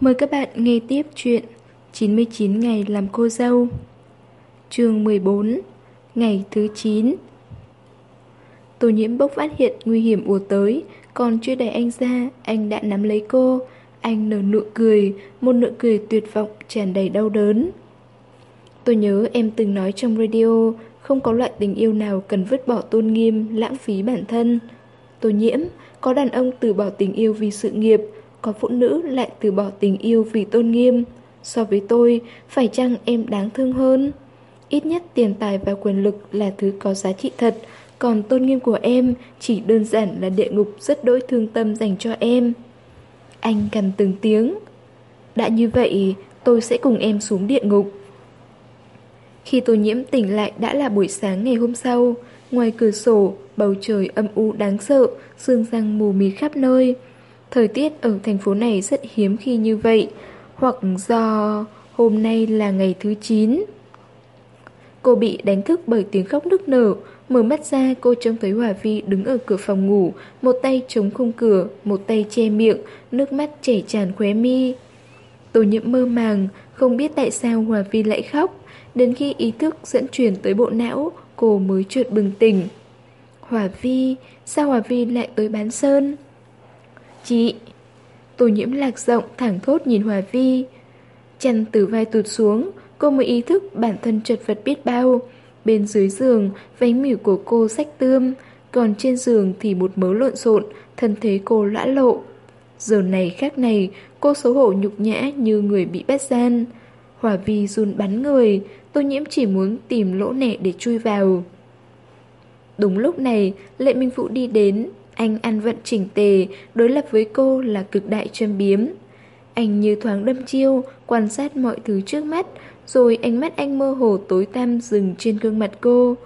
Mời các bạn nghe tiếp chuyện 99 ngày làm cô dâu. Chương 14 Ngày thứ 9 Tô nhiễm bốc phát hiện nguy hiểm ùa tới, Còn chưa đẩy anh ra, Anh đã nắm lấy cô. Anh nở nụ cười, Một nụ cười tuyệt vọng tràn đầy đau đớn. Tôi nhớ em từng nói trong radio, Không có loại tình yêu nào cần vứt bỏ tôn nghiêm, Lãng phí bản thân. Tô nhiễm, Có đàn ông từ bỏ tình yêu vì sự nghiệp có phụ nữ lại từ bỏ tình yêu vì tôn nghiêm. So với tôi, Phải chăng em đáng thương hơn? Ít nhất tiền tài và quyền lực là thứ có giá trị thật, Còn tôn nghiêm của em Chỉ đơn giản là địa ngục rất đỗi thương tâm dành cho em. Anh cầm từng tiếng. Đã như vậy, Tôi sẽ cùng em xuống địa ngục. Khi tôi nhiễm tỉnh lại đã là buổi sáng ngày hôm sau, Ngoài cửa sổ, Bầu trời âm u đáng sợ, Sương răng mù mịt khắp nơi. Thời tiết ở thành phố này rất hiếm khi như vậy, Hoặc do hôm nay là ngày thứ 9 Cô bị đánh thức bởi tiếng khóc nức nở, Mở mắt ra, cô trông thấy Hòa Vi đứng ở cửa phòng ngủ, Một tay chống khung cửa, Một tay che miệng, Nước mắt chảy tràn khóe mi. Tô nhiễm mơ màng, Không biết tại sao Hòa Vi lại khóc. Đến khi ý thức dẫn truyền tới bộ não, Cô mới trượt bừng tỉnh. Hòa Vi, Sao Hòa Vi lại tới bán sơn? Chị. Tô nhiễm lạc rộng thẳng thốt nhìn Hòa Vi. Chăn từ vai tụt xuống, Cô mới ý thức bản thân chật vật biết bao. Bên dưới giường, Váy mỉu của cô sách tươm, Còn trên giường thì một mớ lộn xộn, Thân thế cô lõa lộ. Giờ này khác này, Cô xấu hổ nhục nhã như người bị bắt gian. Hòa vi run bắn người, Tô nhiễm chỉ muốn tìm lỗ nẻ để chui vào. Đúng lúc này, Lệ Minh Phụ đi đến. Anh ăn vận chỉnh tề, Đối lập với cô là cực đại châm biếm. Anh như thoáng đâm chiêu, Quan sát mọi thứ trước mắt, rồi ánh mắt anh mơ hồ tối tăm dừng trên gương mặt cô.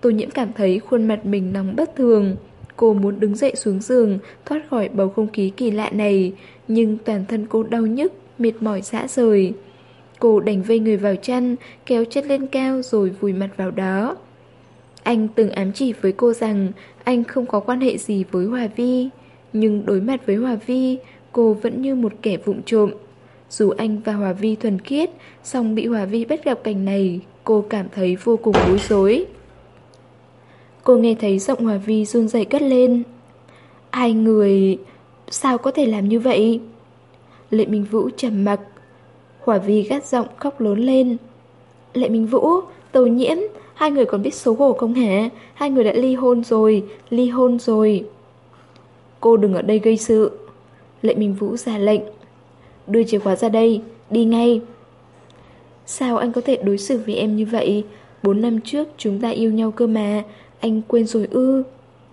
Tô nhiễm cảm thấy khuôn mặt mình nóng bất thường. Cô muốn đứng dậy xuống giường, Thoát khỏi bầu không khí kỳ lạ này, Nhưng toàn thân cô đau nhức, Mệt mỏi dã rời. Cô đành vây người vào chăn, Kéo chân lên cao rồi vùi mặt vào đó. Anh từng ám chỉ với cô rằng Anh không có quan hệ gì với Hòa Vi Nhưng đối mặt với Hòa Vi Cô vẫn như một kẻ vụng trộm dù anh và Hòa Vi thuần khiết, song bị Hòa Vi bắt gặp cảnh này, cô cảm thấy vô cùng bối rối. Cô nghe thấy giọng Hòa Vi run rẩy cất lên. Hai người... sao có thể làm như vậy? Lệ Minh Vũ trầm mặc. Hòa Vi gắt giọng khóc lớn lên. Lệ Minh Vũ, Tàu Nhiễm, hai người còn biết xấu hổ không hả? Hai người đã ly hôn rồi, ly hôn rồi. Cô đừng ở đây gây sự. Lệ Minh Vũ ra lệnh. Đưa chìa khóa ra đây, đi ngay Sao anh có thể đối xử với em như vậy Bốn năm trước chúng ta yêu nhau cơ mà Anh quên rồi ư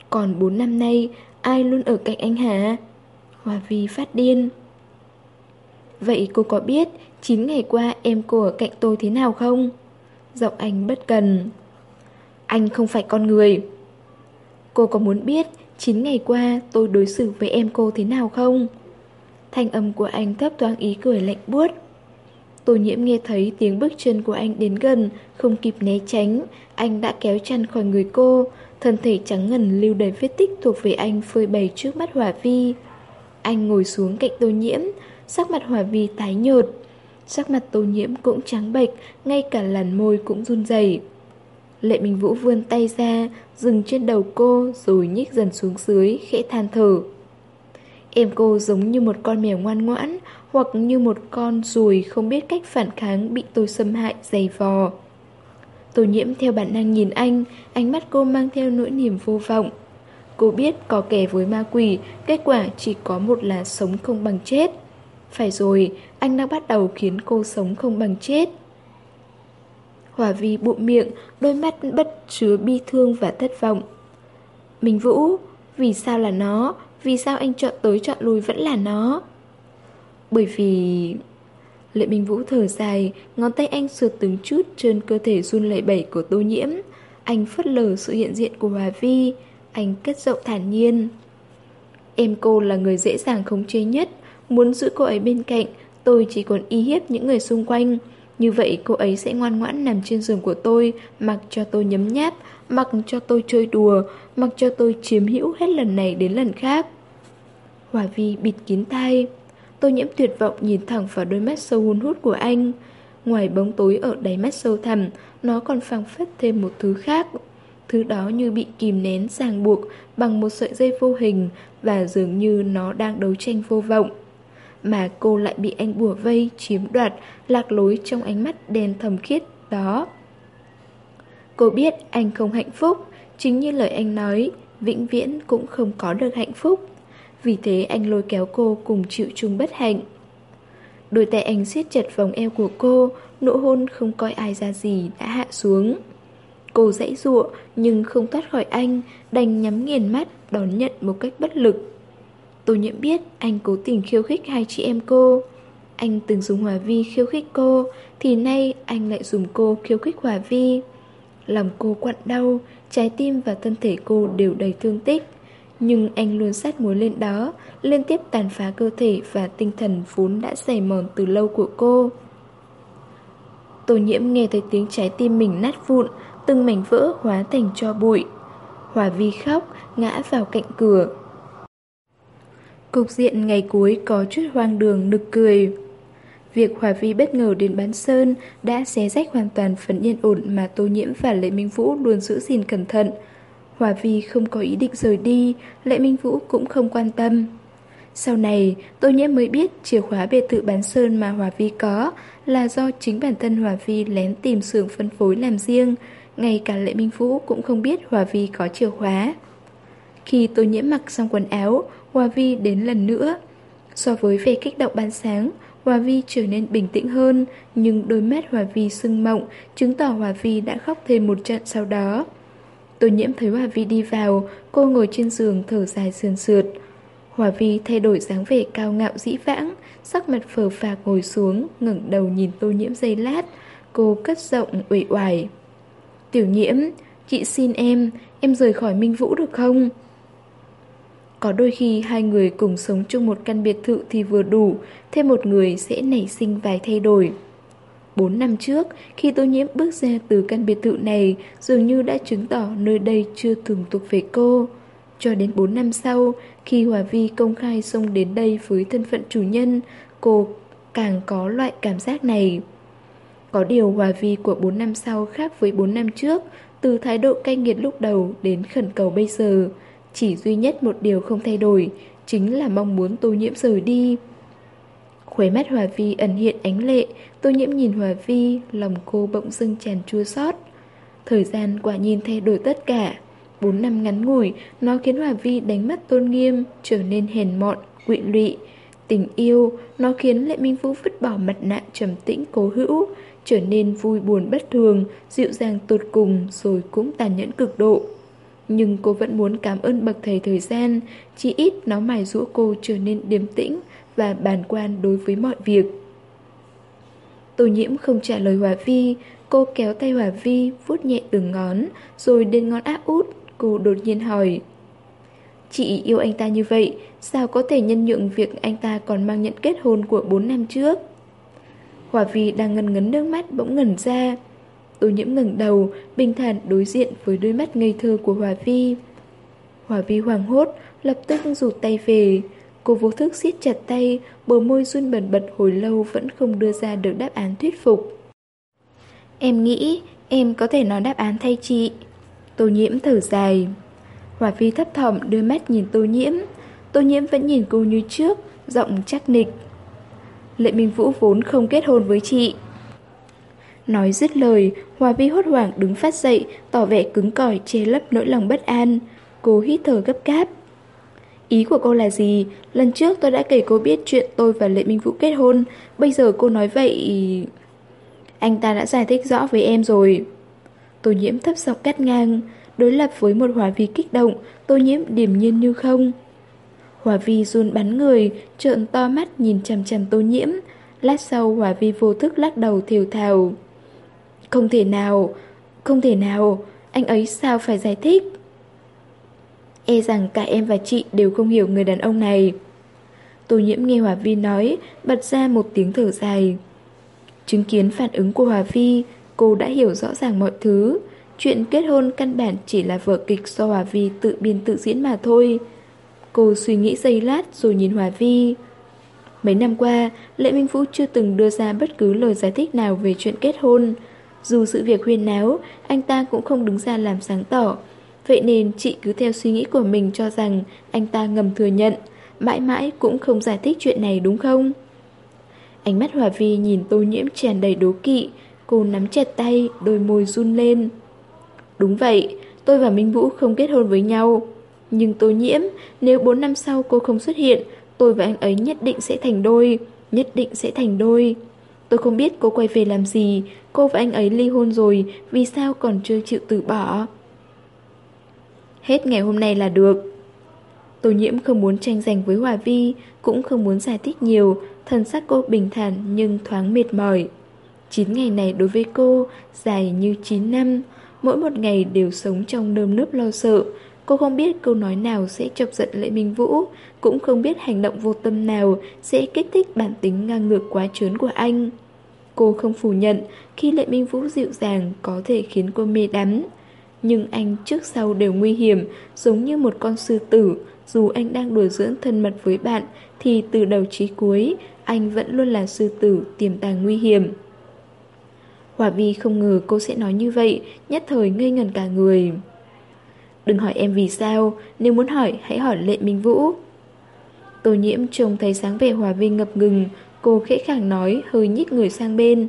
Còn bốn năm nay Ai luôn ở cạnh anh hả Hòa Vi phát điên Vậy cô có biết 9 ngày qua em cô ở cạnh tôi thế nào không Giọng anh bất cần. Anh không phải con người. Cô có muốn biết 9 ngày qua tôi đối xử với em cô thế nào không? Thanh âm của anh thấp thoáng ý cười lạnh buốt. Tô nhiễm nghe thấy tiếng bước chân của anh đến gần, Không kịp né tránh. Anh đã kéo chăn khỏi người cô, Thân thể trắng ngần lưu đầy vết tích thuộc về anh phơi bày trước mắt Hòa Vi. Anh ngồi xuống cạnh tô nhiễm, Sắc mặt Hòa Vi tái nhợt. Sắc mặt tô nhiễm cũng trắng bệch, Ngay cả làn môi cũng run rẩy. Lệ Minh Vũ vươn tay ra, Dừng trên đầu cô Rồi nhích dần xuống dưới, Khẽ than thở. Em cô giống như một con mèo ngoan ngoãn, Hoặc như một con ruồi không biết cách phản kháng Bị tôi xâm hại, dày vò. Tô nhiễm theo bản năng nhìn anh, Ánh mắt cô mang theo nỗi niềm vô vọng. Cô biết có kẻ với ma quỷ, Kết quả chỉ có một là sống không bằng chết. Phải rồi, Anh đang bắt đầu khiến cô sống không bằng chết. Hòa vi bụng miệng, Đôi mắt bất chứa bi thương và thất vọng. Minh Vũ, Vì sao là nó? Vì sao anh chọn tới chọn lui vẫn là nó? Bởi vì... Lệ Minh Vũ thở dài, Ngón tay anh sượt từng chút trên cơ thể run lẩy bẩy của tô nhiễm. Anh phất lờ sự hiện diện của Hòa Vi. Anh cất giọng thản nhiên. Em cô là người dễ dàng khống chế nhất. Muốn giữ cô ấy bên cạnh Tôi chỉ còn y hiếp những người xung quanh Như vậy cô ấy sẽ ngoan ngoãn nằm trên giường của tôi Mặc cho tôi nhấm nháp Mặc cho tôi chơi đùa Mặc cho tôi chiếm hữu hết lần này đến lần khác Hòa Vi bịt kín tai tôi nhiễm tuyệt vọng nhìn thẳng vào đôi mắt sâu hun hút của anh. Ngoài bóng tối ở đáy mắt sâu thẳm, nó còn phăng phất thêm một thứ khác. Thứ đó như bị kìm nén ràng buộc bằng một sợi dây vô hình và dường như nó đang đấu tranh vô vọng. Mà cô lại bị anh bùa vây, chiếm đoạt, lạc lối trong ánh mắt đen thầm khiết đó. Cô biết anh không hạnh phúc, chính như lời anh nói, vĩnh viễn cũng không có được hạnh phúc. Vì thế anh lôi kéo cô cùng chịu chung bất hạnh. Đôi tay anh siết chặt vòng eo của cô, nụ hôn không coi ai ra gì đã hạ xuống. Cô dãy dụa nhưng không thoát khỏi anh, đành nhắm nghiền mắt đón nhận một cách bất lực. Tô nhiễm biết anh cố tình khiêu khích hai chị em cô. Anh từng dùng Hòa Vi khiêu khích cô, thì nay anh lại dùng cô khiêu khích Hòa Vi. Lòng cô quặn đau, trái tim và thân thể cô đều đầy thương tích. Nhưng anh luôn sát muối lên đó, liên tiếp tàn phá cơ thể và tinh thần vốn đã dày mòn từ lâu của cô. Tô nhiễm nghe thấy tiếng trái tim mình nát vụn, từng mảnh vỡ hóa thành cho bụi. Hòa vi khóc, ngã vào cạnh cửa. Cục diện ngày cuối có chút hoang đường nực cười. Việc Hòa Vi bất ngờ đến bán sơn đã xé rách hoàn toàn phần yên ổn mà Tô Nhiễm và Lệ Minh Vũ luôn giữ gìn cẩn thận. Hòa Vi không có ý định rời đi, Lệ Minh Vũ cũng không quan tâm. Sau này, Tô Nhiễm mới biết chìa khóa biệt thự bán sơn mà Hòa Vi có là do chính bản thân Hòa Vi lén tìm xưởng phân phối làm riêng, ngay cả Lệ Minh Vũ cũng không biết Hòa Vi có chìa khóa. Khi Tô Nhiễm mặc xong quần áo, Hoa Vi đến lần nữa. So với vẻ kích động ban sáng, Hòa Vi trở nên bình tĩnh hơn, nhưng đôi mắt Hòa Vi sưng mộng, chứng tỏ Hòa Vi đã khóc thêm một trận sau đó. Tô nhiễm thấy Hòa Vi đi vào, cô ngồi trên giường thở dài sườn sượt. Hòa Vi thay đổi dáng vẻ cao ngạo dĩ vãng, sắc mặt phờ phạc ngồi xuống, ngẩng đầu nhìn tô nhiễm giây lát, cô cất giọng uể oải. Tiểu nhiễm, chị xin em, em rời khỏi Minh Vũ được không? Có đôi khi hai người cùng sống chung một căn biệt thự thì vừa đủ, thêm một người sẽ nảy sinh vài thay đổi. Bốn năm trước, khi Tô Nhiễm bước ra từ căn biệt thự này, dường như đã chứng tỏ nơi đây chưa thường thuộc về cô. Cho đến bốn năm sau, khi Hòa Vi công khai xông đến đây với thân phận chủ nhân, cô càng có loại cảm giác này. Có điều Hòa Vi của bốn năm sau khác với bốn năm trước, từ thái độ cay nghiệt lúc đầu đến khẩn cầu bây giờ. Chỉ duy nhất một điều không thay đổi, chính là mong muốn tô nhiễm rời đi. Khuế mắt Hòa Vi ẩn hiện ánh lệ, tô nhiễm nhìn Hòa Vi, lòng cô bỗng dưng tràn chua xót. Thời gian quả nhìn thay đổi tất cả. Bốn năm ngắn ngủi, nó khiến Hòa Vi đánh mất tôn nghiêm, trở nên hèn mọn, quỵ lụy. Tình yêu, nó khiến Lệ Minh Vũ vứt bỏ mặt nạ trầm tĩnh cố hữu, trở nên vui buồn bất thường, dịu dàng tột cùng rồi cũng tàn nhẫn cực độ. Nhưng cô vẫn muốn cảm ơn bậc thầy thời gian, chỉ ít nó mài rũa cô trở nên điềm tĩnh và bàn quan đối với mọi việc. Tô nhiễm không trả lời Hòa Vi, cô kéo tay Hòa Vi, vuốt nhẹ từng ngón, rồi đến ngón áp út, cô đột nhiên hỏi. Chị yêu anh ta như vậy, sao có thể nhân nhượng việc anh ta còn mang nhận kết hôn của 4 năm trước? Hòa Vi đang ngần ngấn nước mắt bỗng ngẩn ra, Tô nhiễm ngẩng đầu, bình thản đối diện với đôi mắt ngây thơ của Hòa Vi. Hòa Vi hoàng hốt, lập tức rụt tay về. Cô vô thức siết chặt tay, bờ môi run bẩn bật hồi lâu vẫn không đưa ra được đáp án thuyết phục. Em nghĩ em có thể nói đáp án thay chị. Tô nhiễm thở dài. Hòa Vi thấp thỏm đưa mắt nhìn tô nhiễm. Tô nhiễm vẫn nhìn cô như trước, giọng chắc nịch. Lệ Minh Vũ vốn không kết hôn với chị. Nói dứt lời, Hòa Vi hốt hoảng đứng phát dậy, tỏ vẻ cứng cỏi che lấp nỗi lòng bất an. Cô hít thở gấp gáp. Ý của cô là gì? Lần trước tôi đã kể cô biết chuyện tôi và Lệ Minh Vũ kết hôn. Bây giờ cô nói vậy... Anh ta đã giải thích rõ với em rồi. Tô nhiễm thấp giọng cắt ngang. Đối lập với một Hòa Vi kích động, tô nhiễm điềm nhiên như không. Hòa Vi run bắn người, trợn to mắt nhìn chằm chằm tô nhiễm. Lát sau Hòa Vi vô thức lắc đầu thiều thào. Không thể nào, không thể nào, anh ấy sao phải giải thích? E rằng cả em và chị đều không hiểu người đàn ông này. Tô nhiễm nghe Hòa Vi nói, bật ra một tiếng thở dài. Chứng kiến phản ứng của Hòa Vi, cô đã hiểu rõ ràng mọi thứ. Chuyện kết hôn căn bản chỉ là vở kịch do Hòa Vi tự biên tự diễn mà thôi. Cô suy nghĩ giây lát rồi nhìn Hòa Vi. Mấy năm qua, Lệ Minh Vũ chưa từng đưa ra bất cứ lời giải thích nào về chuyện kết hôn. Dù sự việc huyên náo, anh ta cũng không đứng ra làm sáng tỏ. Vậy nên chị cứ theo suy nghĩ của mình cho rằng anh ta ngầm thừa nhận, mãi mãi cũng không giải thích chuyện này đúng không? Ánh mắt Hòa Vi nhìn tô nhiễm tràn đầy đố kỵ, cô nắm chặt tay, đôi môi run lên. Đúng vậy, tôi và Minh Vũ không kết hôn với nhau. Nhưng tô nhiễm, nếu 4 năm sau cô không xuất hiện, tôi và anh ấy nhất định sẽ thành đôi, nhất định sẽ thành đôi. Tôi không biết cô quay về làm gì, cô và anh ấy ly hôn rồi, vì sao còn chưa chịu từ bỏ. Hết ngày hôm nay là được. Tô nhiễm không muốn tranh giành với Hòa Vi, cũng không muốn giải thích nhiều, thần sắc cô bình thản nhưng thoáng mệt mỏi. 9 ngày này đối với cô dài như 9 năm, mỗi một ngày đều sống trong nơm nớp lo sợ. Cô không biết câu nói nào sẽ chọc giận Lệ Minh Vũ, cũng không biết hành động vô tâm nào sẽ kích thích bản tính ngang ngược quá trớn của anh. Cô không phủ nhận khi Lệ Minh Vũ dịu dàng có thể khiến cô mê đắm. Nhưng anh trước sau đều nguy hiểm, giống như một con sư tử, dù anh đang đùa dưỡng thân mật với bạn thì từ đầu chí cuối anh vẫn luôn là sư tử tiềm tàng nguy hiểm. Hòa Vi không ngờ cô sẽ nói như vậy, nhất thời ngây ngần cả người. Đừng hỏi em vì sao, nếu muốn hỏi hãy hỏi Lệ Minh Vũ. Tô nhiễm trông thấy sáng vẻ Hòa Vi ngập ngừng, cô khẽ khàng nói hơi nhích người sang bên.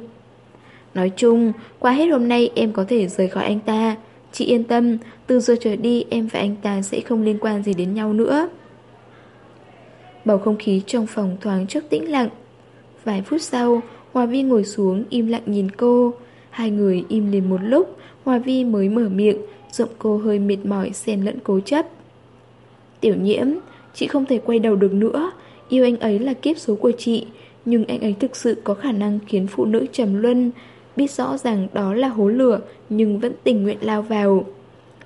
Nói chung, qua hết hôm nay em có thể rời khỏi anh ta. Chị yên tâm, từ giờ trở đi em và anh ta sẽ không liên quan gì đến nhau nữa. Bầu không khí trong phòng thoáng chốc tĩnh lặng. Vài phút sau, Hòa Vi ngồi xuống im lặng nhìn cô. Hai người im liền một lúc, Hòa Vi mới mở miệng, giọng cô hơi mệt mỏi xen lẫn cố chấp. Tiểu nhiễm, chị không thể quay đầu được nữa, yêu anh ấy là kiếp số của chị, nhưng anh ấy thực sự có khả năng khiến phụ nữ trầm luân, biết rõ rằng đó là hố lửa nhưng vẫn tình nguyện lao vào.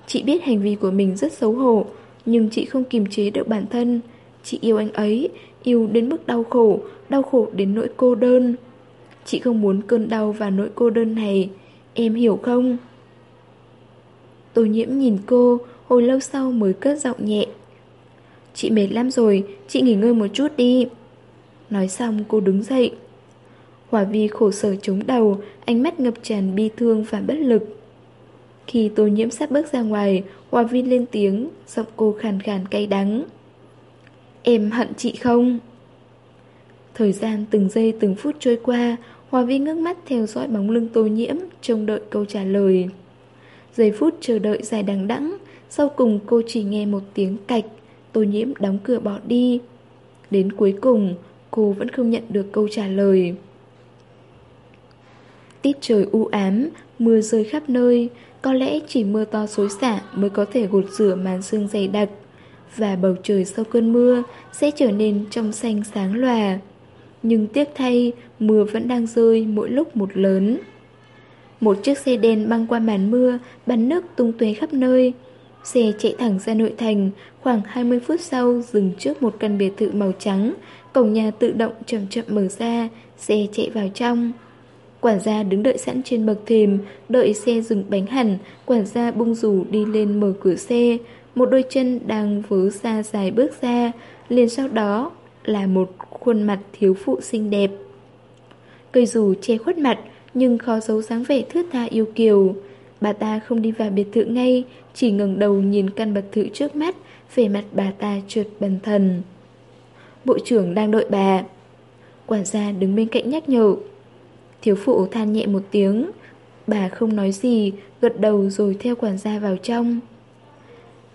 Chị biết hành vi của mình rất xấu hổ, nhưng chị không kiềm chế được bản thân. Chị yêu anh ấy, yêu đến mức đau khổ, đau khổ đến nỗi cô đơn. Chị không muốn cơn đau và nỗi cô đơn này, em hiểu không? Tô nhiễm nhìn cô, hồi lâu sau mới cất giọng nhẹ. Chị mệt lắm rồi, chị nghỉ ngơi một chút đi. Nói xong cô đứng dậy. Hòa vi khổ sở chống đầu, ánh mắt ngập tràn bi thương và bất lực. Khi tô nhiễm sắp bước ra ngoài, Hòa vi lên tiếng, giọng cô khàn khàn cay đắng. Em hận chị không? Thời gian từng giây từng phút trôi qua, Hòa vi ngước mắt theo dõi bóng lưng tô nhiễm, trông đợi câu trả lời. Giây phút chờ đợi dài đằng đẵng, sau cùng cô chỉ nghe một tiếng cạch, tô nhiễm đóng cửa bỏ đi. Đến cuối cùng, cô vẫn không nhận được câu trả lời. Tiết trời u ám, mưa rơi khắp nơi, có lẽ chỉ mưa to xối xả mới có thể gột rửa màn sương dày đặc. Và bầu trời sau cơn mưa sẽ trở nên trong xanh sáng lòa. Nhưng tiếc thay, mưa vẫn đang rơi mỗi lúc một lớn. Một chiếc xe đen băng qua màn mưa, bắn nước tung tóe khắp nơi. Xe chạy thẳng ra nội thành, khoảng 20 phút sau dừng trước một căn biệt thự màu trắng, cổng nhà tự động chậm chậm mở ra, xe chạy vào trong. Quản gia đứng đợi sẵn trên bậc thềm, đợi xe dừng bánh hẳn, quản gia bung rủ đi lên mở cửa xe, một đôi chân đang vớ xa dài bước ra, liền sau đó là một khuôn mặt thiếu phụ xinh đẹp. Cây dù che khuất mặt, nhưng khó giấu dáng vẻ thướt tha yêu kiều. Bà ta không đi vào biệt thự ngay, chỉ ngẩng đầu nhìn căn biệt thự trước mắt, vẻ mặt bà ta trượt bần thần. Bộ trưởng đang đợi bà. Quản gia đứng bên cạnh nhắc nhở. Thiếu phụ than nhẹ một tiếng. Bà không nói gì, gật đầu rồi theo quản gia vào trong.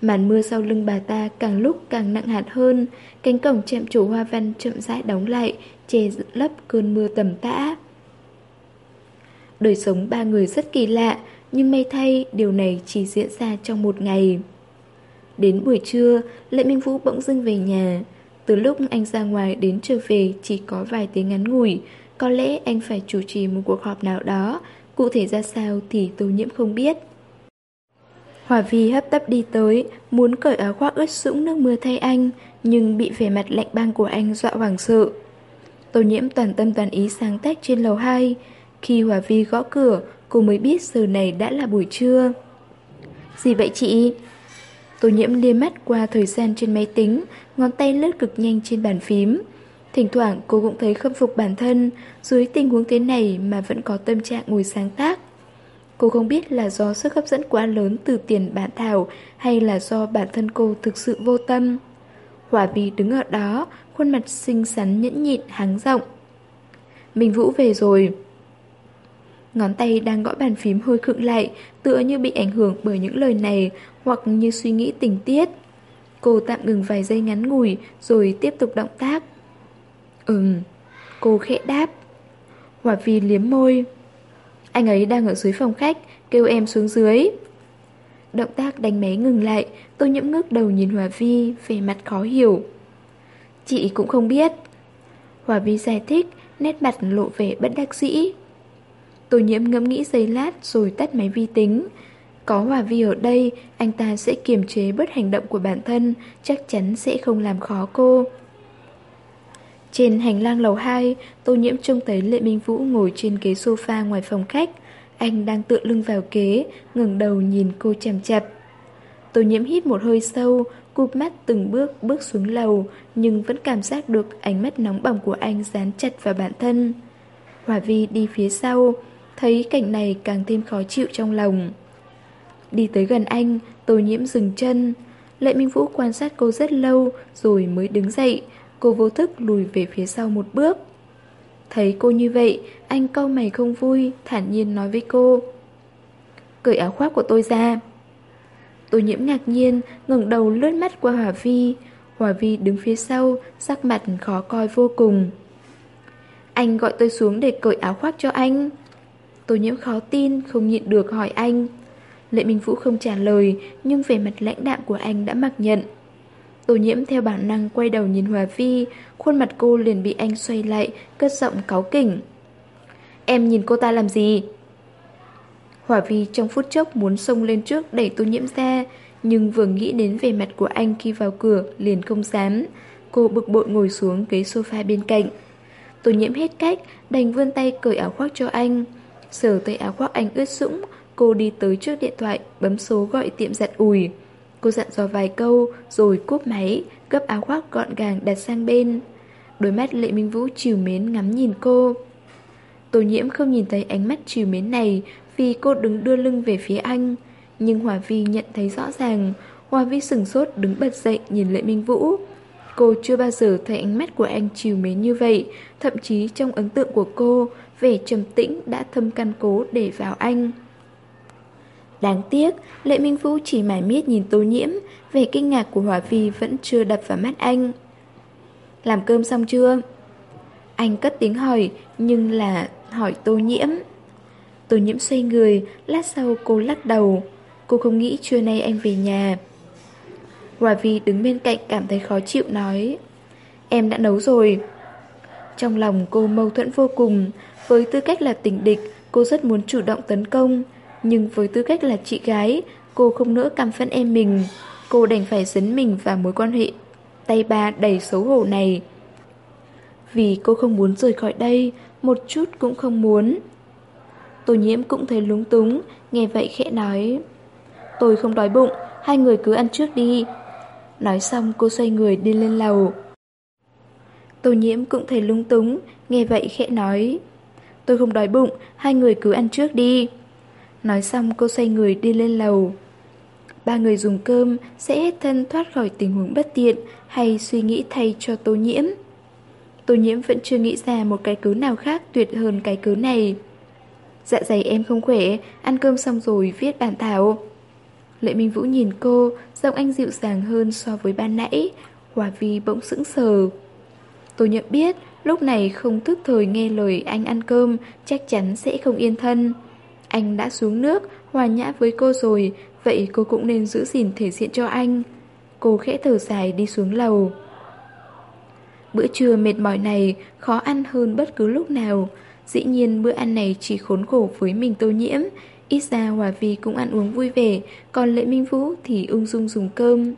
Màn mưa sau lưng bà ta càng lúc càng nặng hạt hơn, cánh cổng chạm chủ hoa văn chậm rãi đóng lại, che lấp cơn mưa tầm tã. Đời sống ba người rất kỳ lạ, nhưng may thay điều này chỉ diễn ra trong một ngày. Đến buổi trưa, Lệ Minh Vũ bỗng dưng về nhà. Từ lúc anh ra ngoài đến trở về chỉ có vài tiếng ngắn ngủi, có lẽ anh phải chủ trì một cuộc họp nào đó, cụ thể ra sao thì tô nhiễm không biết. Hòa Vi hấp tấp đi tới, muốn cởi áo khoác ướt sũng nước mưa thay anh, nhưng bị vẻ mặt lạnh băng của anh dọa hoảng sợ. Tô nhiễm toàn tâm toàn ý sáng tác trên lầu 2. Khi Hòa Vi gõ cửa, cô mới biết giờ này đã là buổi trưa. Gì vậy chị? Tô nhiễm liếc mắt qua thời gian trên máy tính, ngón tay lướt cực nhanh trên bàn phím. Thỉnh thoảng cô cũng thấy khâm phục bản thân, dưới tình huống thế này mà vẫn có tâm trạng ngồi sáng tác. Cô không biết là do sức hấp dẫn quá lớn từ tiền bản thảo hay là do bản thân cô thực sự vô tâm. Hỏa Vi đứng ở đó, khuôn mặt xinh xắn nhẫn nhịn háng rộng. Minh Vũ về rồi. Ngón tay đang gõ bàn phím hơi khựng lại, tựa như bị ảnh hưởng bởi những lời này hoặc như suy nghĩ tình tiết. Cô tạm ngừng vài giây ngắn ngủi rồi tiếp tục động tác. Ừm, cô khẽ đáp. Hỏa Vi liếm môi. Anh ấy đang ở dưới phòng khách, kêu em xuống dưới. Động tác đánh máy ngừng lại, tôi nhẫm ngước đầu nhìn Hòa Vi, vẻ mặt khó hiểu. Chị cũng không biết. Hòa Vi giải thích, nét mặt lộ vẻ bất đắc dĩ. Tôi nhiễm ngẫm nghĩ giây lát rồi tắt máy vi tính. Có Hòa Vi ở đây, anh ta sẽ kiềm chế bớt hành động của bản thân, chắc chắn sẽ không làm khó cô. Trên hành lang lầu 2, Tô Nhiễm trông thấy Lệ Minh Vũ ngồi trên ghế sofa ngoài phòng khách. Anh đang tựa lưng vào kế, ngẩng đầu nhìn cô chằm chặp. Tô Nhiễm hít một hơi sâu, cụp mắt từng bước bước xuống lầu, nhưng vẫn cảm giác được ánh mắt nóng bỏng của anh dán chặt vào bản thân. Hòa Vi đi phía sau, thấy cảnh này càng thêm khó chịu trong lòng. Đi tới gần anh, Tô Nhiễm dừng chân. Lệ Minh Vũ quan sát cô rất lâu rồi mới đứng dậy, Cô vô thức lùi về phía sau một bước. Thấy cô như vậy Anh câu mày không vui Thản nhiên nói với cô. Cởi áo khoác của tôi ra. Tô nhiễm ngạc nhiên ngẩng đầu lướt mắt qua Hòa Vi. Hòa Vi đứng phía sau Sắc mặt khó coi vô cùng. Anh gọi tôi xuống để cởi áo khoác cho anh. Tô nhiễm khó tin Không nhịn được hỏi anh. Lệ Minh Vũ không trả lời Nhưng vẻ mặt lãnh đạm của anh đã mặc nhận Tô nhiễm theo bản năng quay đầu nhìn Hòa Vi, khuôn mặt cô liền bị anh xoay lại, cất giọng cáu kỉnh. Em nhìn cô ta làm gì? Hòa Vi trong phút chốc muốn xông lên trước đẩy tô nhiễm ra, nhưng vừa nghĩ đến vẻ mặt của anh khi vào cửa liền không dám. Cô bực bội ngồi xuống ghế sofa bên cạnh. Tô nhiễm hết cách, đành vươn tay cởi áo khoác cho anh. Sờ tay áo khoác anh ướt sũng, cô đi tới trước điện thoại, bấm số gọi tiệm giặt ủi. Cô dặn dò vài câu rồi cúp máy, gấp áo khoác gọn gàng đặt sang bên. Đôi mắt Lệ Minh Vũ chiều mến ngắm nhìn cô. Tô nhiễm không nhìn thấy ánh mắt chiều mến này vì cô đứng đưa lưng về phía anh. Nhưng Hòa Vi nhận thấy rõ ràng, Hòa Vi sừng sốt đứng bật dậy nhìn Lệ Minh Vũ. Cô chưa bao giờ thấy ánh mắt của anh chiều mến như vậy, thậm chí trong ấn tượng của cô, vẻ trầm tĩnh đã thâm căn cố để vào anh. Đáng tiếc, Lệ Minh Vũ chỉ mải miết nhìn tô nhiễm, vẻ kinh ngạc của Hòa Vi vẫn chưa đập vào mắt anh. Làm cơm xong chưa? Anh cất tiếng hỏi, nhưng là hỏi tô nhiễm. Tô nhiễm xoay người, lát sau cô lắc đầu. Cô không nghĩ trưa nay anh về nhà. Hòa Vi đứng bên cạnh cảm thấy khó chịu nói. Em đã nấu rồi. Trong lòng cô mâu thuẫn vô cùng, với tư cách là tình địch, cô rất muốn chủ động tấn công. Nhưng với tư cách là chị gái, cô không nỡ căm phẫn em mình. Cô đành phải dấn mình vào mối quan hệ tay ba đầy xấu hổ này. Vì cô không muốn rời khỏi đây, một chút cũng không muốn. Tô nhiễm cũng thấy lúng túng, nghe vậy khẽ nói. Tôi không đói bụng, hai người cứ ăn trước đi. Nói xong cô xoay người đi lên lầu. Tô nhiễm cũng thấy lúng túng, nghe vậy khẽ nói. Tôi không đói bụng, hai người cứ ăn trước đi. Nói xong cô xoay người đi lên lầu Ba người dùng cơm sẽ hết thân thoát khỏi tình huống bất tiện hay suy nghĩ thay cho tô nhiễm. Tô nhiễm vẫn chưa nghĩ ra một cái cớ nào khác tuyệt hơn cái cớ này. Dạ dày em không khỏe, ăn cơm xong rồi viết bản thảo. Lệ Minh Vũ nhìn cô, giọng anh dịu dàng hơn so với ban nãy, Hòa Vi bỗng sững sờ. Tô nhiễm biết, lúc này không thức thời nghe lời anh ăn cơm, chắc chắn sẽ không yên thân. Anh đã xuống nước, hòa nhã với cô rồi, vậy cô cũng nên giữ gìn thể diện cho anh. Cô khẽ thở dài đi xuống lầu. Bữa trưa mệt mỏi này khó ăn hơn bất cứ lúc nào. Dĩ nhiên bữa ăn này chỉ khốn khổ với mình tô nhiễm. Ít ra Hòa Vi cũng ăn uống vui vẻ, còn Lệ Minh Vũ thì ung dung dùng cơm.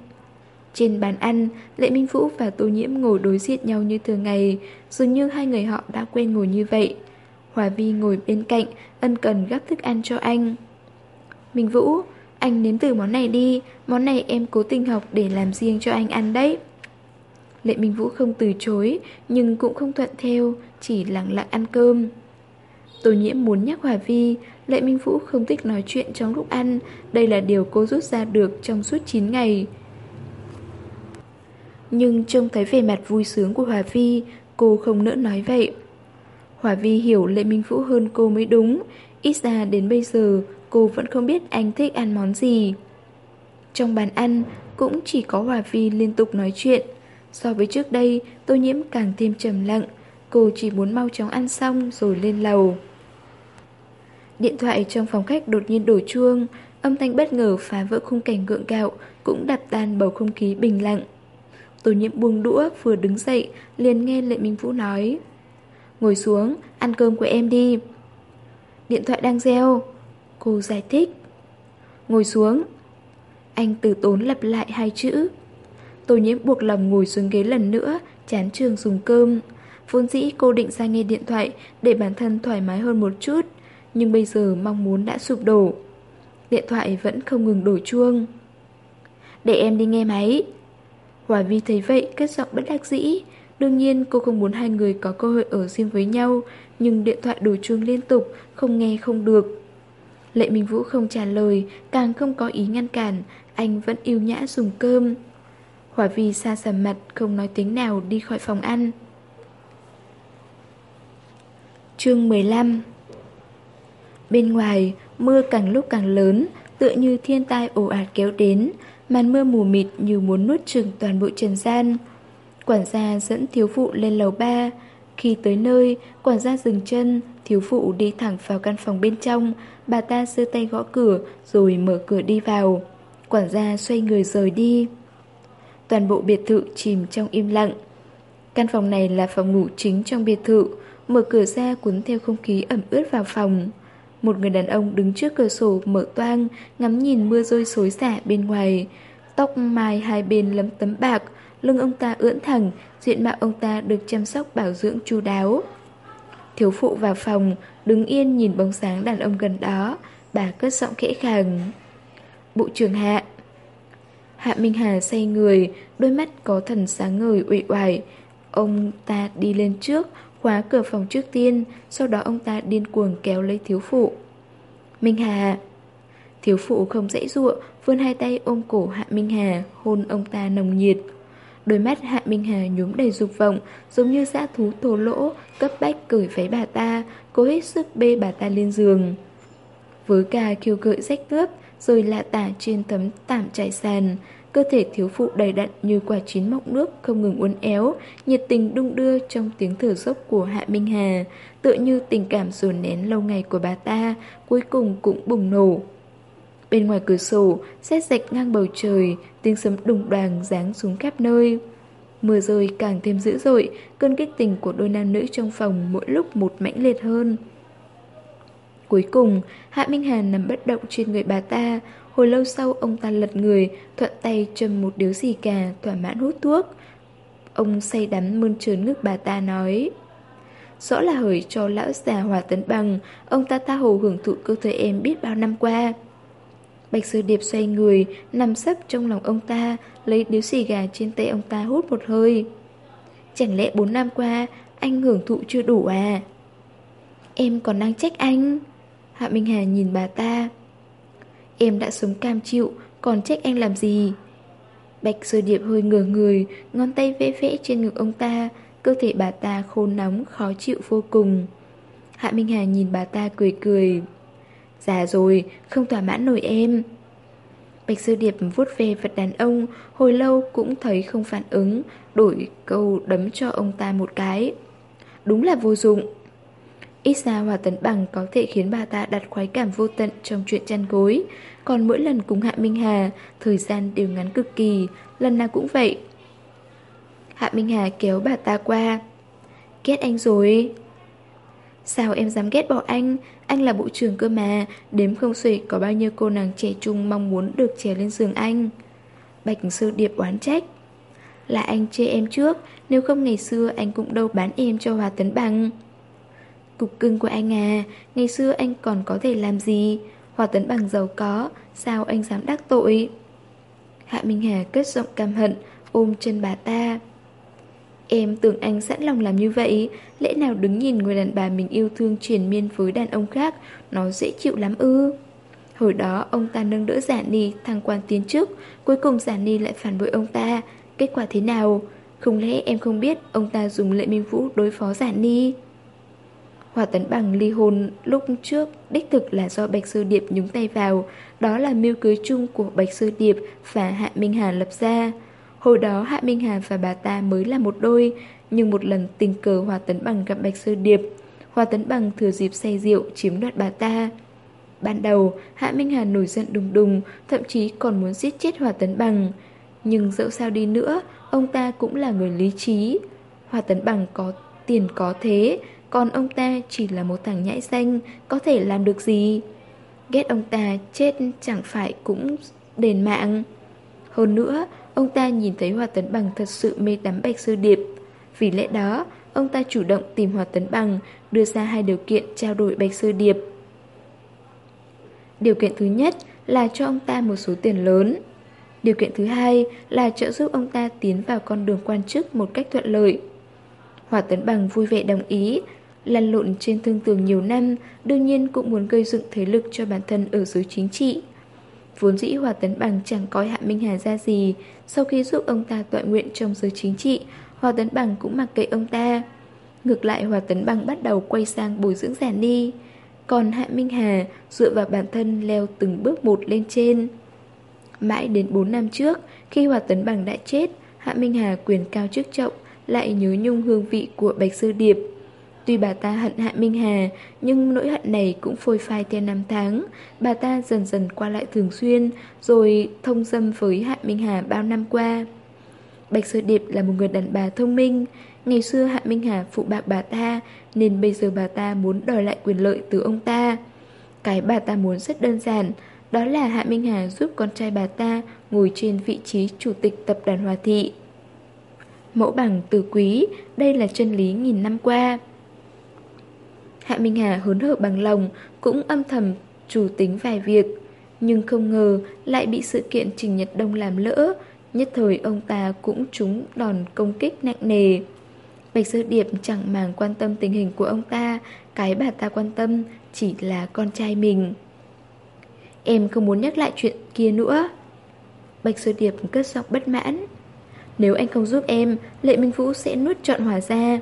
Trên bàn ăn, Lệ Minh Vũ và Tô Nhiễm ngồi đối diện nhau như thường ngày, dường như hai người họ đã quen ngồi như vậy. Hòa Vi ngồi bên cạnh, ân cần gắp thức ăn cho anh. Minh Vũ, anh nếm thử món này đi, món này em cố tình học để làm riêng cho anh ăn đấy. Lệ Minh Vũ không từ chối, nhưng cũng không thuận theo, chỉ lặng lặng ăn cơm. Tô nhiễm muốn nhắc Hòa Vi, Lệ Minh Vũ không thích nói chuyện trong lúc ăn, đây là điều cô rút ra được trong suốt 9 ngày. Nhưng trông thấy vẻ mặt vui sướng của Hòa Vi, cô không nỡ nói vậy. Hòa Vi hiểu Lệ Minh Vũ hơn cô mới đúng, ít ra đến bây giờ cô vẫn không biết anh thích ăn món gì. Trong bàn ăn, cũng chỉ có Hòa Vi liên tục nói chuyện. So với trước đây, tô nhiễm càng thêm trầm lặng, cô chỉ muốn mau chóng ăn xong rồi lên lầu. Điện thoại trong phòng khách đột nhiên đổ chuông, âm thanh bất ngờ phá vỡ khung cảnh gượng gạo, cũng đập tan bầu không khí bình lặng. Tô nhiễm buông đũa vừa đứng dậy, liền nghe Lệ Minh Vũ nói. Ngồi xuống, ăn cơm của em đi. Điện thoại đang reo. Cô giải thích. Ngồi xuống. Anh từ tốn lặp lại hai chữ. Tô nhiễm buộc lòng ngồi xuống ghế lần nữa, chán trường dùng cơm. Vốn dĩ cô định ra nghe điện thoại để bản thân thoải mái hơn một chút, nhưng bây giờ mong muốn đã sụp đổ. Điện thoại vẫn không ngừng đổ chuông. Để em đi nghe máy. Hòa Vi thấy vậy cất giọng bất đắc dĩ. Đương nhiên cô không muốn hai người có cơ hội ở riêng với nhau, nhưng điện thoại đổ chuông liên tục, không nghe không được. Lệ Minh Vũ không trả lời, càng không có ý ngăn cản, anh vẫn yêu nhã dùng cơm. Hỏa Vi xa sầm mặt, không nói tiếng nào đi khỏi phòng ăn. Chương 15 Bên ngoài, mưa càng lúc càng lớn, tựa như thiên tai ồ ạt kéo đến, màn mưa mù mịt như muốn nuốt chừng toàn bộ trần gian. Quản gia dẫn thiếu phụ lên lầu ba. Khi tới nơi, quản gia dừng chân, thiếu phụ đi thẳng vào căn phòng bên trong, bà ta giơ tay gõ cửa rồi mở cửa đi vào. Quản gia xoay người rời đi. Toàn bộ biệt thự chìm trong im lặng. Căn phòng này là phòng ngủ chính trong biệt thự, mở cửa ra cuốn theo không khí ẩm ướt vào phòng. Một người đàn ông đứng trước cửa sổ mở toang, ngắm nhìn mưa rơi xối xả bên ngoài. Tóc mai hai bên lấm tấm bạc, lưng ông ta ưỡn thẳng, diện mạo ông ta được chăm sóc bảo dưỡng chu đáo. Thiếu phụ vào phòng, đứng yên nhìn bóng sáng đàn ông gần đó, bà cất giọng khẽ khàng. Bộ trưởng Hạ Hạ Minh Hà say người, đôi mắt có thần sáng ngời uể oải. Ông ta đi lên trước, khóa cửa phòng trước tiên, sau đó ông ta điên cuồng kéo lấy thiếu phụ. Minh Hà Thiếu phụ không dãy dụa, vươn hai tay ôm cổ Hạ Minh Hà, hôn ông ta nồng nhiệt. Đôi mắt Hạ Minh Hà nhúm đầy dục vọng, giống như dã thú thổ lỗ, cấp bách cởi váy bà ta, cố hết sức bê bà ta lên giường. Với cả khiêu gợi rách nước, rồi lạ tả trên tấm tạm trải sàn, cơ thể thiếu phụ đầy đặn như quả chín mọng nước không ngừng uốn éo, nhiệt tình đung đưa trong tiếng thở dốc của Hạ Minh Hà, tựa như tình cảm dồn nén lâu ngày của bà ta, cuối cùng cũng bùng nổ. Bên ngoài cửa sổ, xét rạch ngang bầu trời, tiếng sấm đùng đoàn giáng xuống khắp nơi. Mưa rơi càng thêm dữ dội, cơn kích tình của đôi nam nữ trong phòng mỗi lúc một mãnh liệt hơn. Cuối cùng, Hạ Minh Hàn nằm bất động trên người bà ta. Hồi lâu sau ông ta lật người, thuận tay châm một điếu xì cả, thỏa mãn hút thuốc. Ông say đắm mơn trớn ngực bà ta nói. Rõ là hởi cho lão già hòa tấn bằng, ông ta tha hồ hưởng thụ cơ thể em biết bao năm qua. Bạch Sư Điệp xoay người, nằm sấp trong lòng ông ta, lấy điếu xì gà trên tay ông ta hút một hơi. Chẳng lẽ bốn năm qua, anh hưởng thụ chưa đủ à? Em còn đang trách anh. Hạ Minh Hà nhìn bà ta. Em đã sống cam chịu, còn trách anh làm gì? Bạch Sư Điệp hơi ngửa người, ngón tay vẽ vẽ trên ngực ông ta, cơ thể bà ta khô nóng, khó chịu vô cùng. Hạ Minh Hà nhìn bà ta cười cười. Già rồi, không thỏa mãn nổi em. Bạch Sư Điệp vuốt về vật đàn ông, hồi lâu cũng thấy không phản ứng, đổi câu đấm cho ông ta một cái. Đúng là vô dụng. Ít ra Hòa Tấn Bằng có thể khiến bà ta đặt khoái cảm vô tận trong chuyện chăn gối, còn mỗi lần cùng Hạ Minh Hà, thời gian đều ngắn cực kỳ, lần nào cũng vậy. Hạ Minh Hà kéo bà ta qua. Ghét anh rồi. Sao em dám ghét bỏ anh, anh là bộ trưởng cơ mà, đếm không xuể có bao nhiêu cô nàng trẻ trung mong muốn được trèo lên giường anh. Bạch sư điệp oán trách. Là anh chê em trước, nếu không ngày xưa anh cũng đâu bán em cho Hòa Tấn Bằng. Cục cưng của anh à, ngày xưa anh còn có thể làm gì? Hòa Tấn Bằng giàu có, sao anh dám đắc tội? Hạ Minh Hà cất giọng căm hận, ôm chân bà ta. Em tưởng anh sẵn lòng làm như vậy. Lẽ nào đứng nhìn người đàn bà mình yêu thương Triển miên với đàn ông khác, Nó dễ chịu lắm ư? Hồi đó, ông ta nâng đỡ giả ni thăng quan tiến chức, Cuối cùng giả ni lại phản bội ông ta. Kết quả thế nào? Không lẽ em không biết ông ta dùng lệ minh vũ đối phó giả ni? Hòa tấn bằng ly hôn lúc trước đích thực là do Bạch Sư Điệp nhúng tay vào. Đó là mưu cưới chung của Bạch Sư Điệp và Hạ Minh Hà lập ra. Hồi đó Hạ Minh Hà và bà ta mới là một đôi, Nhưng một lần tình cờ Hòa Tấn Bằng gặp Bạch Sư Điệp, Hòa Tấn Bằng thừa dịp say rượu chiếm đoạt bà ta. Ban đầu, Hạ Minh Hà nổi giận đùng đùng, Thậm chí còn muốn giết chết Hòa Tấn Bằng. Nhưng dẫu sao đi nữa, Ông ta cũng là người lý trí. Hòa Tấn Bằng có tiền có thế, Còn ông ta chỉ là một thằng nhãi xanh Có thể làm được gì? Ghét ông ta chết chẳng phải cũng đền mạng. Hơn nữa Ông ta nhìn thấy Hòa Tấn Bằng thật sự mê đắm Bạch Sư Điệp. Vì lẽ đó, Ông ta chủ động tìm Hòa Tấn Bằng, Đưa ra hai điều kiện trao đổi Bạch Sư Điệp. Điều kiện thứ nhất là cho ông ta một số tiền lớn. Điều kiện thứ hai là trợ giúp ông ta tiến vào con đường quan chức một cách thuận lợi. Hòa Tấn Bằng vui vẻ đồng ý, Lăn lộn trên thương tường nhiều năm, Đương nhiên cũng muốn gây dựng thế lực cho bản thân ở giới chính trị. Vốn dĩ Hòa Tấn Bằng chẳng coi Hạ Minh Hà ra gì. Sau khi giúp ông ta tọa nguyện trong giới chính trị, Hòa Tấn Bằng cũng mặc kệ ông ta. Ngược lại, Hòa Tấn Bằng bắt đầu quay sang bồi dưỡng giả ni. Còn Hạ Minh Hà dựa vào bản thân leo từng bước một lên trên. Mãi đến 4 năm trước, Khi Hòa Tấn Bằng đã chết, Hạ Minh Hà quyền cao chức trọng, Lại nhớ nhung hương vị của Bạch Sư Điệp. Tuy bà ta hận Hạ Minh Hà, nhưng nỗi hận này cũng phôi phai theo năm tháng. Bà ta dần dần qua lại thường xuyên, rồi thông dâm với Hạ Minh Hà bao năm qua. Bạch Sơ Điệp là một người đàn bà thông minh. Ngày xưa Hạ Minh Hà phụ bạc bà ta, nên bây giờ bà ta muốn đòi lại quyền lợi từ ông ta. Cái bà ta muốn rất đơn giản, đó là Hạ Minh Hà giúp con trai bà ta ngồi trên vị trí chủ tịch tập đoàn Hòa Thị. Mẫu bằng từ quý, đây là chân lý nghìn năm qua. Hạ Minh Hà hớn hở bằng lòng, cũng âm thầm chủ tính vài việc. Nhưng không ngờ lại bị sự kiện Trình Nhật Đông làm lỡ, nhất thời ông ta cũng trúng đòn công kích nặng nề. Bạch Sơ Điệp chẳng màng quan tâm tình hình của ông ta, cái bà ta quan tâm chỉ là con trai mình. Em không muốn nhắc lại chuyện kia nữa. Bạch Sơ Điệp cất giọng bất mãn. Nếu anh không giúp em, Lệ Minh Vũ sẽ nuốt trọn hòa ra.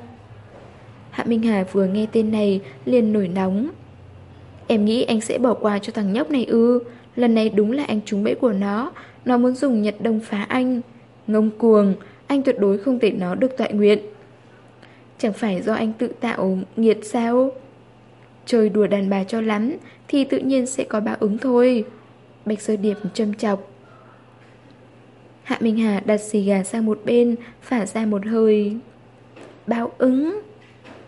Hạ Minh Hà vừa nghe tên này liền nổi nóng. Em nghĩ anh sẽ bỏ qua cho thằng nhóc này ư. Lần này đúng là anh trúng bẫy của nó. Nó muốn dùng Nhật Đông phá anh. Ngông cuồng, Anh tuyệt đối không thể nó được tọa nguyện. Chẳng phải do anh tự tạo nghiệt sao? Chơi đùa đàn bà cho lắm Thì tự nhiên sẽ có báo ứng thôi. Bạch Sơ Điệp châm chọc. Hạ Minh Hà đặt xì gà sang một bên, Phả ra một hơi. Báo ứng?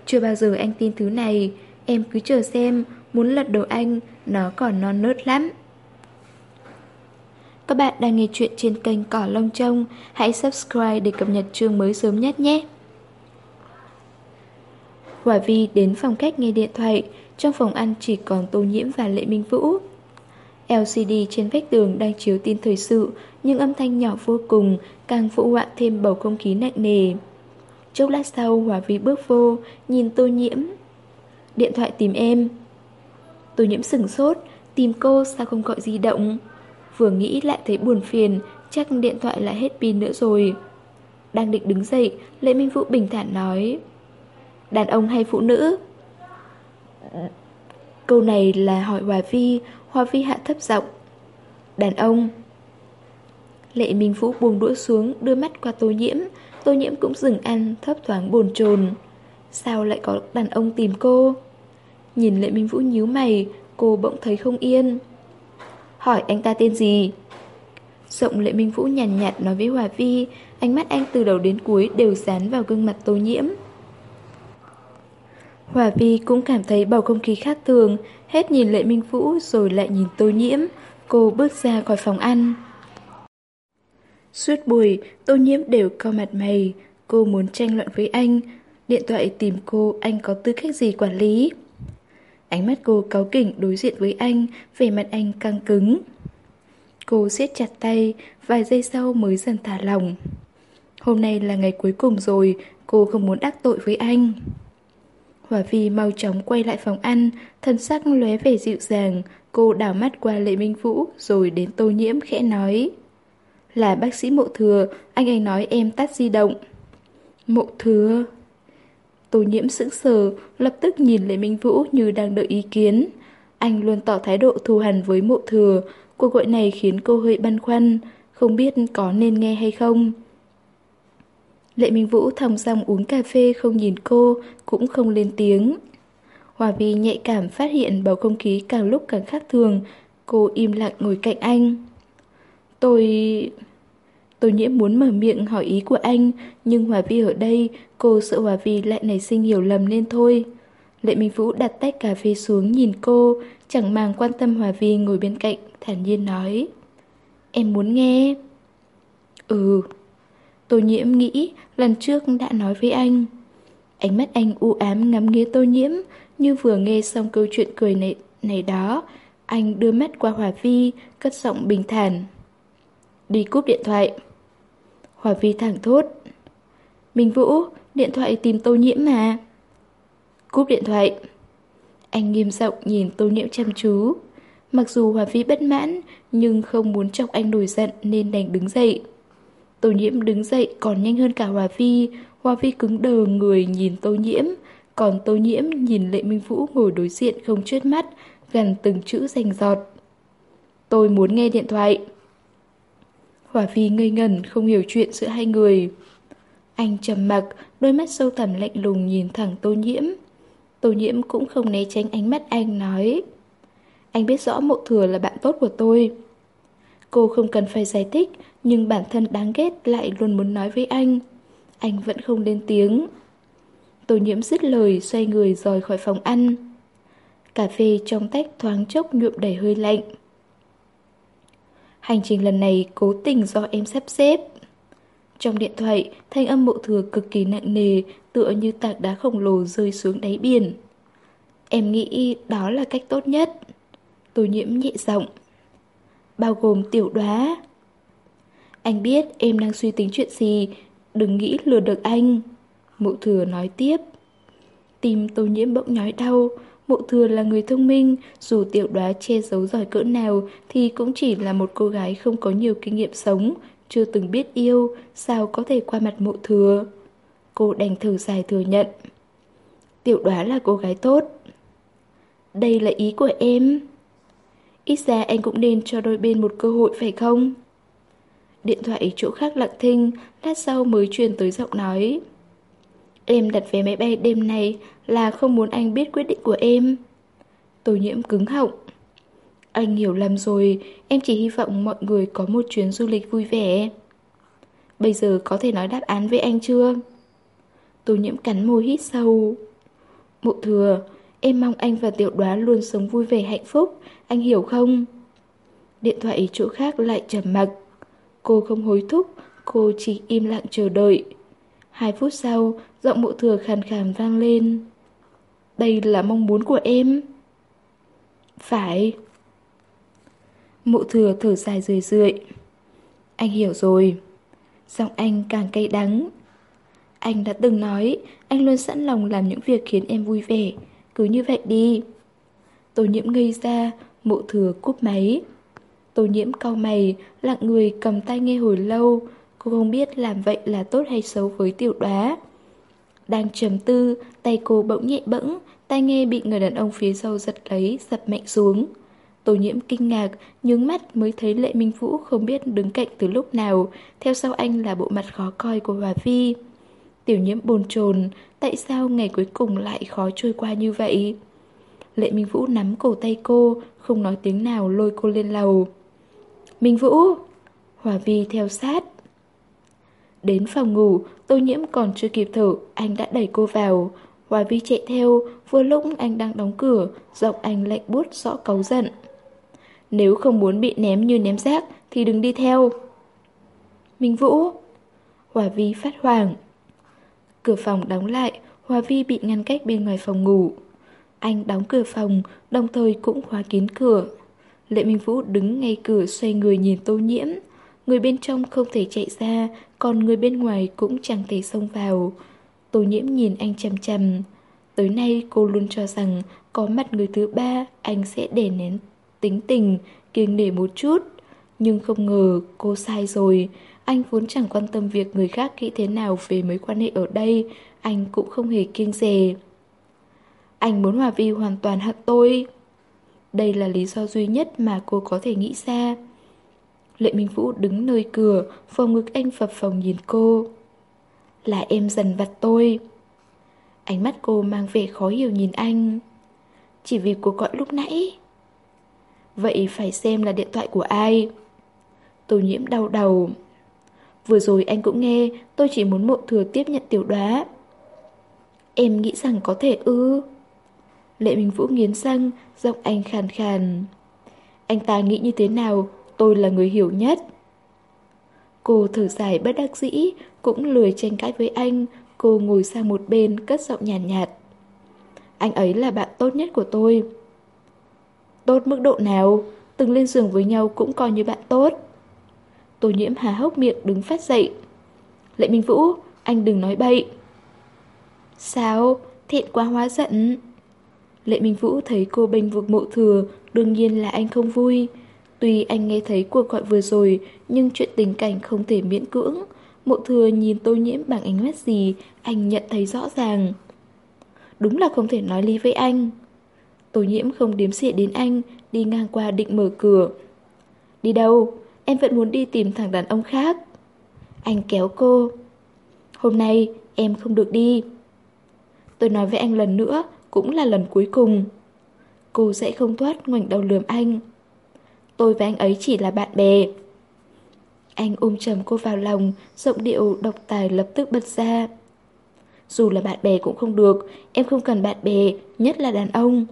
Chưa bao giờ anh tin thứ này. Em cứ chờ xem, Muốn lật đầu anh, Nó còn non nớt lắm. Các bạn đang nghe chuyện trên kênh Cỏ Lông Trông. Hãy subscribe để cập nhật chương mới sớm nhất nhé. Quả Vi đến phòng khách nghe điện thoại. Trong phòng ăn chỉ còn Tô Nhiễm và Lệ Minh Vũ. LCD trên vách tường đang chiếu tin thời sự, Nhưng âm thanh nhỏ vô cùng, Càng phụ họa thêm bầu không khí nặng nề. Chốc lát sau, Hòa Vi bước vô, Nhìn tô nhiễm. Điện thoại tìm em. Tô nhiễm sửng sốt, Tìm cô sao không gọi di động. Vừa nghĩ lại thấy buồn phiền, Chắc điện thoại lại hết pin nữa rồi. Đang định đứng dậy, Lệ Minh Vũ bình thản nói. Đàn ông hay phụ nữ? Câu này là hỏi Hòa Vi Hòa Vi hạ thấp giọng. Đàn ông. Lệ Minh Vũ buông đũa xuống, Đưa mắt qua tô nhiễm. Tô nhiễm cũng dừng ăn thấp thoáng bồn chồn. Sao lại có đàn ông tìm cô? Nhìn Lệ Minh Vũ nhíu mày Cô bỗng thấy không yên. Hỏi anh ta tên gì? Giọng Lệ Minh Vũ nhàn nhạt, nhạt nói với Hòa Vi Ánh mắt anh từ đầu đến cuối đều dán vào gương mặt tô nhiễm. Hòa Vi cũng cảm thấy bầu không khí khác thường Hết nhìn Lệ Minh Vũ rồi lại nhìn tô nhiễm. Cô bước ra khỏi phòng ăn. Suốt buổi, tô nhiễm đều co mặt mày. Cô muốn tranh luận với anh. Điện thoại tìm cô, anh có tư cách gì quản lý? Ánh mắt cô cáu kỉnh đối diện với anh, vẻ mặt anh căng cứng. Cô siết chặt tay, vài giây sau mới dần thả lỏng. Hôm nay là ngày cuối cùng rồi, cô không muốn đắc tội với anh. Hỏa Vi mau chóng quay lại phòng ăn, thân sắc lóe vẻ dịu dàng, cô đảo mắt qua Lệ Minh Vũ rồi đến tô nhiễm khẽ nói. Là bác sĩ mộ thừa, anh ấy nói em tắt di động. Mộ thừa... Tô nhiễm sững sờ, lập tức nhìn Lệ Minh Vũ như đang đợi ý kiến. Anh luôn tỏ thái độ thù hằn với mộ thừa, cuộc gọi này khiến cô hơi băn khoăn, không biết có nên nghe hay không. Lệ Minh Vũ thòng dong uống cà phê không nhìn cô, cũng không lên tiếng. Hòa Vi nhạy cảm phát hiện bầu không khí càng lúc càng khác thường, cô im lặng ngồi cạnh anh. Tôi... Tôi nhiễm muốn mở miệng hỏi ý của anh, nhưng Hòa Vi ở đây, cô sợ Hòa Vi lại nảy sinh hiểu lầm nên thôi. Lệ Minh Vũ đặt tách cà phê xuống nhìn cô, chẳng màng quan tâm Hòa Vi ngồi bên cạnh, thản nhiên nói. Em muốn nghe. Ừ. Tô nhiễm nghĩ lần trước đã nói với anh. Ánh mắt anh u ám ngắm nghía tô nhiễm, như vừa nghe xong câu chuyện cười này, này đó. Anh đưa mắt qua Hòa Vi, cất giọng bình thản. Đi cúp điện thoại. Hòa Vi thẳng thốt. Minh Vũ, điện thoại tìm tô nhiễm mà. Cúp điện thoại. Anh nghiêm giọng nhìn tô nhiễm chăm chú. Mặc dù Hòa Vi bất mãn, nhưng không muốn chọc anh nổi giận nên đành đứng dậy. Tô nhiễm đứng dậy còn nhanh hơn cả Hòa Vi. Hòa Vi cứng đờ người nhìn tô nhiễm. Còn tô nhiễm nhìn Lệ Minh Vũ ngồi đối diện không chớp mắt, gần từng chữ rành giọt. Tôi muốn nghe điện thoại. Hòa Vi ngây ngẩn không hiểu chuyện giữa hai người. Anh trầm mặc, đôi mắt sâu thẳm lạnh lùng nhìn thẳng tô nhiễm. Tô nhiễm cũng không né tránh ánh mắt anh nói. Anh biết rõ mộ thừa là bạn tốt của tôi. Cô không cần phải giải thích, nhưng bản thân đáng ghét lại luôn muốn nói với anh. Anh vẫn không lên tiếng. Tô nhiễm dứt lời xoay người rời khỏi phòng ăn. Cà phê trong tách thoáng chốc nhuộm đầy hơi lạnh. Hành trình lần này cố tình do em sắp xếp. Trong điện thoại, thanh âm mộ thừa cực kỳ nặng nề, tựa như tạc đá khổng lồ rơi xuống đáy biển. Em nghĩ đó là cách tốt nhất. Tô nhiễm nhẹ giọng. Bao gồm tiểu đoá. Anh biết em đang suy tính chuyện gì, đừng nghĩ lừa được anh. Mộ thừa nói tiếp. Tim tô nhiễm bỗng nhói đau, Mộ thừa là người thông minh, dù tiểu đoá che giấu giỏi cỡ nào thì cũng chỉ là một cô gái không có nhiều kinh nghiệm sống, chưa từng biết yêu, sao có thể qua mặt mộ thừa. Cô đành thử dài thừa nhận. Tiểu đoá là cô gái tốt. Đây là ý của em. Ít ra anh cũng nên cho đôi bên một cơ hội phải không? Điện thoại chỗ khác lặng thinh, lát sau mới truyền tới giọng nói. Em đặt vé máy bay đêm nay là không muốn anh biết quyết định của em. Tô nhiễm cứng họng. Anh hiểu lầm rồi, em chỉ hy vọng mọi người có một chuyến du lịch vui vẻ. Bây giờ có thể nói đáp án với anh chưa? Tô nhiễm cắn môi hít sâu. Mộ thừa, em mong anh và tiểu đoá luôn sống vui vẻ hạnh phúc, anh hiểu không? Điện thoại chỗ khác lại trầm mặc. Cô không hối thúc, cô chỉ im lặng chờ đợi. Hai phút sau, giọng mộ thừa khàn khàn vang lên. Đây là mong muốn của em. Phải. Mộ thừa thở dài rười rượi. Anh hiểu rồi. Giọng anh càng cay đắng. Anh đã từng nói, anh luôn sẵn lòng làm những việc khiến em vui vẻ. Cứ như vậy đi. Tô nhiễm ngây ra, mộ thừa cúp máy. Tô nhiễm cau mày, lặng người cầm tay nghe hồi lâu. Cô không biết làm vậy là tốt hay xấu với tiểu đoá. Đang trầm tư, tay cô bỗng nhẹ bẫng, tai nghe bị người đàn ông phía sau giật lấy, giật mạnh xuống. Tô nhiễm kinh ngạc, nhướng mắt mới thấy Lệ Minh Vũ không biết đứng cạnh từ lúc nào, theo sau anh là bộ mặt khó coi của Hòa Vi. Tiểu nhiễm bồn chồn, tại sao ngày cuối cùng lại khó trôi qua như vậy? Lệ Minh Vũ nắm cổ tay cô, không nói tiếng nào lôi cô lên lầu. Minh Vũ! Hòa Vi theo sát. Đến phòng ngủ, tô nhiễm còn chưa kịp thở, anh đã đẩy cô vào. Hoa Vi chạy theo, vừa lúc anh đang đóng cửa, giọng anh lạnh bút rõ cáu giận. Nếu không muốn bị ném như ném rác thì đừng đi theo. Minh Vũ! Hòa Vi phát hoảng. Cửa phòng đóng lại, Hòa Vi bị ngăn cách bên ngoài phòng ngủ. Anh đóng cửa phòng, đồng thời cũng khóa kín cửa. Lệ Minh Vũ đứng ngay cửa xoay người nhìn tô nhiễm. Người bên trong không thể chạy ra, còn người bên ngoài cũng chẳng thể xông vào. Tô nhiễm nhìn anh chằm chằm. Tới nay cô luôn cho rằng có mặt người thứ ba anh sẽ để nén tính tình, kiêng nể một chút. Nhưng không ngờ cô sai rồi. Anh vốn chẳng quan tâm việc người khác nghĩ thế nào về mối quan hệ ở đây. Anh cũng không hề kiêng dè. Anh muốn Hòa Vi hoàn toàn hận tôi. Đây là lý do duy nhất mà cô có thể nghĩ ra. Lệ Minh Vũ đứng nơi cửa, phòng ngực anh phập phòng nhìn cô. Là em dần vặt tôi. Ánh mắt cô mang vẻ khó hiểu nhìn anh. Chỉ vì cuộc gọi lúc nãy. Vậy phải xem là điện thoại của ai? Tô nhiễm đau đầu. Vừa rồi anh cũng nghe, tôi chỉ muốn mộ thừa tiếp nhận tiểu đoá. Em nghĩ rằng có thể ư. Lệ Minh Vũ nghiến răng, giọng anh khàn khàn. Anh ta nghĩ như thế nào, tôi là người hiểu nhất. Cô thở dài bất đắc dĩ, cũng lười tranh cãi với anh, cô ngồi sang một bên cất giọng nhàn nhạt, nhạt. Anh ấy là bạn tốt nhất của tôi. Tốt mức độ nào? Từng lên giường với nhau cũng coi như bạn tốt. Tô nhiễm hà hốc miệng đứng phát dậy. Lệ Minh Vũ, anh đừng nói bậy. Sao? Thiện quá hóa giận. Lệ Minh Vũ thấy cô bênh vực mộ thừa, đương nhiên là anh không vui. Tuy anh nghe thấy cuộc gọi vừa rồi, nhưng chuyện tình cảnh không thể miễn cưỡng. Mộ thừa nhìn tô nhiễm bằng ánh mắt gì, anh nhận thấy rõ ràng. Đúng là không thể nói ly với anh. Tô nhiễm không đếm xỉa đến anh, đi ngang qua định mở cửa. Đi đâu? Em vẫn muốn đi tìm thằng đàn ông khác. Anh kéo cô. Hôm nay em không được đi. Tôi nói với anh lần nữa, cũng là lần cuối cùng. Cô sẽ không thoát ngoảnh đầu lườm anh. Tôi và anh ấy chỉ là bạn bè. Anh ôm chầm cô vào lòng, giọng điệu độc tài lập tức bật ra. Dù là bạn bè cũng không được, em không cần bạn bè, nhất là đàn ông.